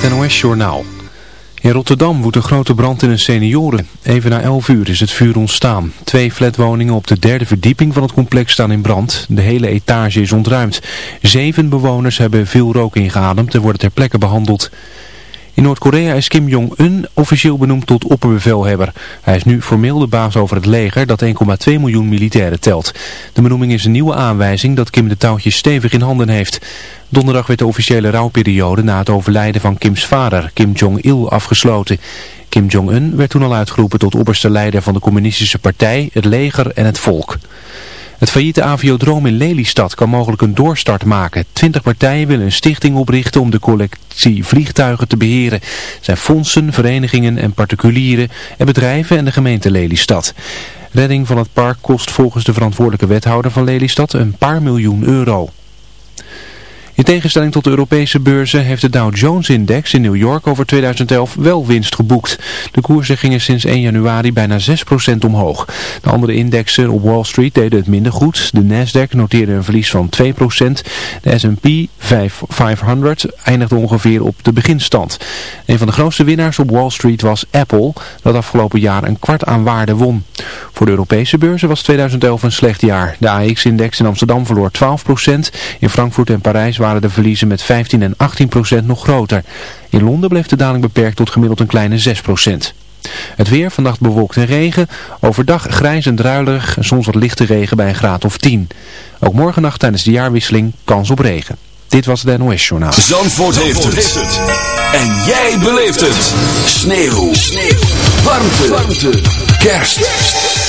het NOS-journaal. In Rotterdam woedt een grote brand in een senioren. Even na 11 uur is het vuur ontstaan. Twee flatwoningen op de derde verdieping van het complex staan in brand. De hele etage is ontruimd. Zeven bewoners hebben veel rook ingeademd en worden ter plekke behandeld. In Noord-Korea is Kim Jong-un officieel benoemd tot opperbevelhebber. Hij is nu formeel de baas over het leger dat 1,2 miljoen militairen telt. De benoeming is een nieuwe aanwijzing dat Kim de touwtjes stevig in handen heeft. Donderdag werd de officiële rouwperiode na het overlijden van Kims vader, Kim Jong-il, afgesloten. Kim Jong-un werd toen al uitgeroepen tot opperste leider van de communistische partij, het leger en het volk. Het failliete aviodroom in Lelystad kan mogelijk een doorstart maken. Twintig partijen willen een stichting oprichten om de collectie vliegtuigen te beheren. Zijn fondsen, verenigingen en particulieren en bedrijven en de gemeente Lelystad. Redding van het park kost volgens de verantwoordelijke wethouder van Lelystad een paar miljoen euro. In tegenstelling tot de Europese beurzen heeft de Dow Jones-index in New York over 2011 wel winst geboekt. De koersen gingen sinds 1 januari bijna 6% omhoog. De andere indexen op Wall Street deden het minder goed. De Nasdaq noteerde een verlies van 2%. De S&P 500 eindigde ongeveer op de beginstand. Een van de grootste winnaars op Wall Street was Apple, dat afgelopen jaar een kwart aan waarde won. Voor de Europese beurzen was 2011 een slecht jaar. De AX-index in Amsterdam verloor 12%. In Frankfurt en Parijs waren de verliezen met 15 en 18 procent nog groter. In Londen bleef de daling beperkt tot gemiddeld een kleine 6 procent. Het weer, vannacht bewolkt en regen. Overdag grijs en druilerig soms wat lichte regen bij een graad of 10. Ook morgennacht tijdens de jaarwisseling kans op regen. Dit was het NOS Journaal. Zandvoort, heeft, het. En jij beleeft het. Sneeuw. Sneeuw. Warmte. Warmte. Kerst.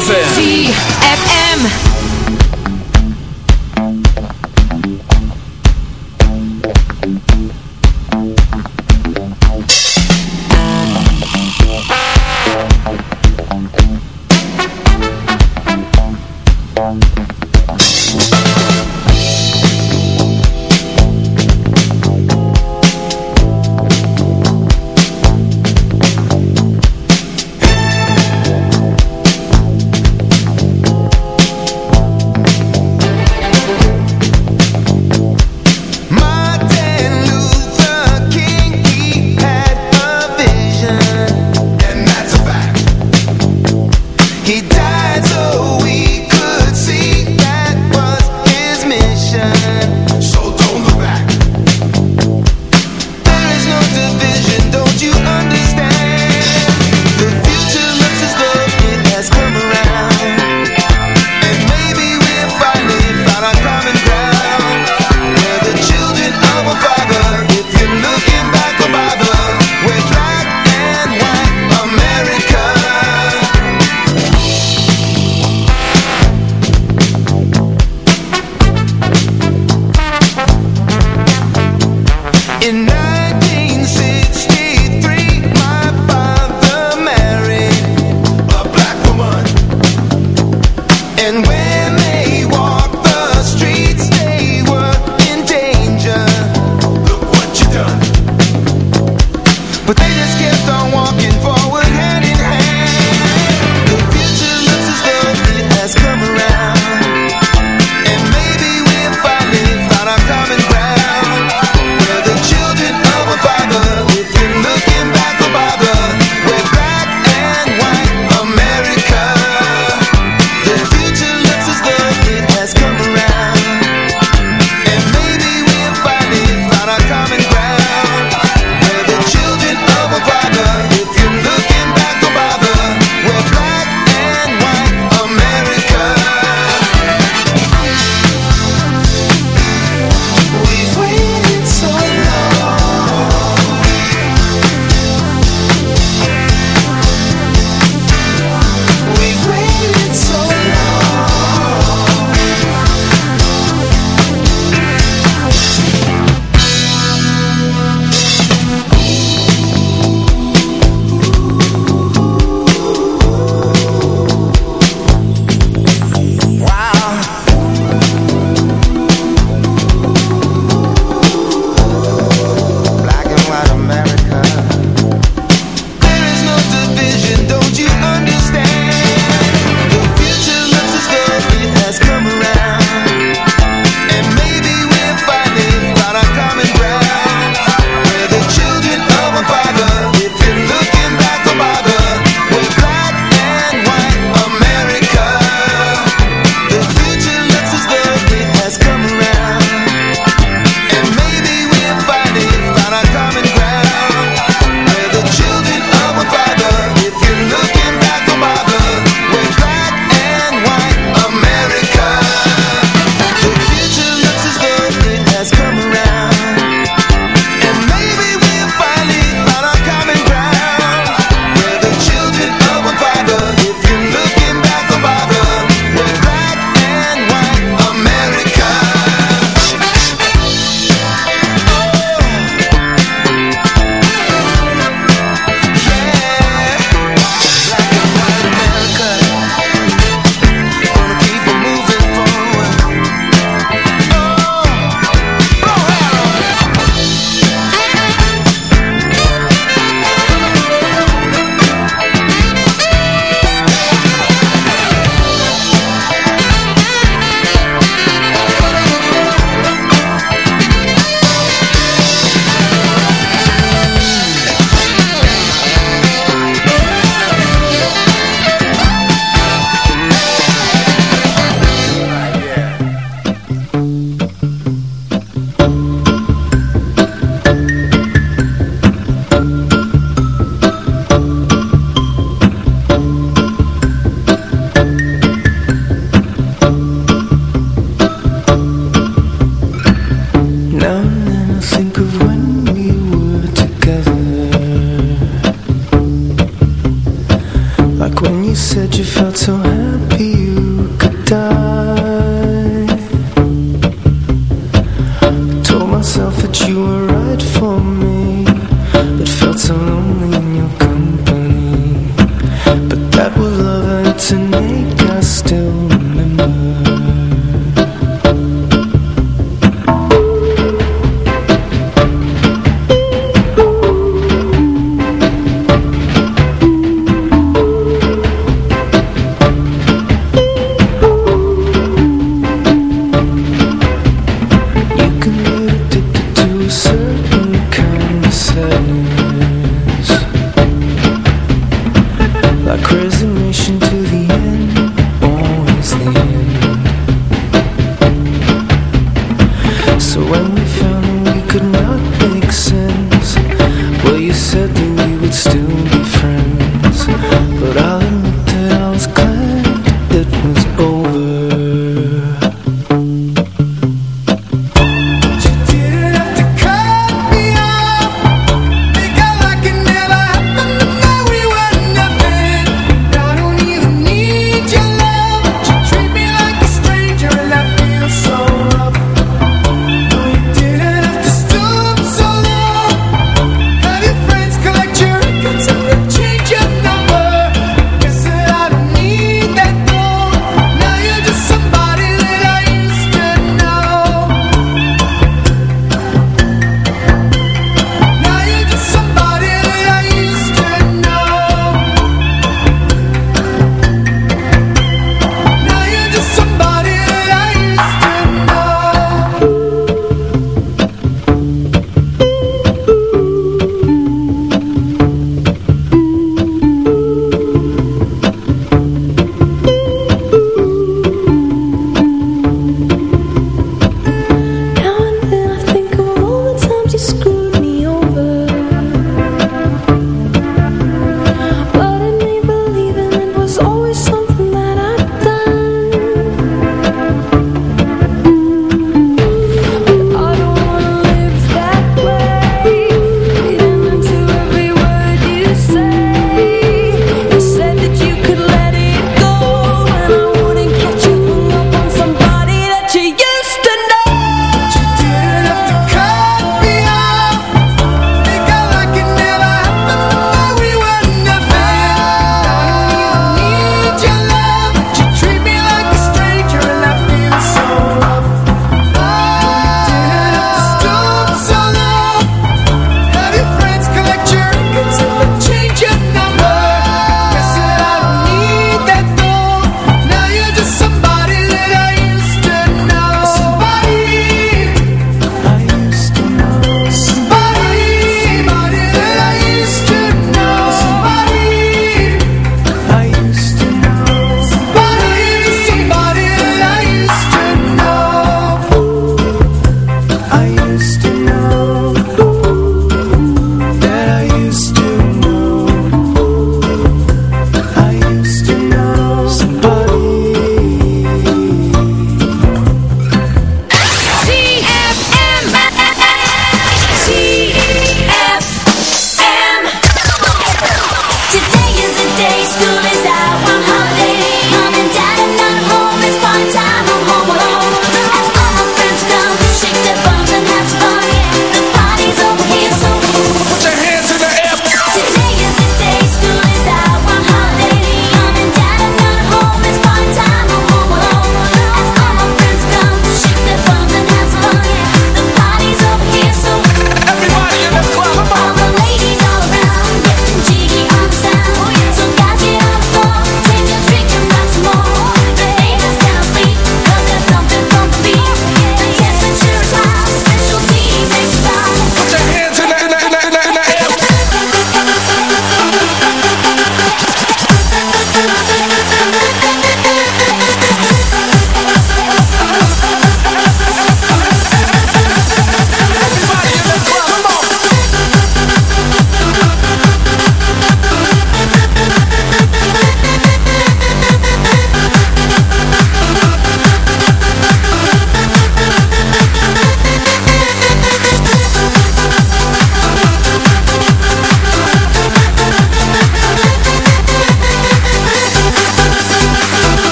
ZFM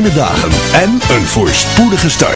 fijne dagen en een voorspoedige start.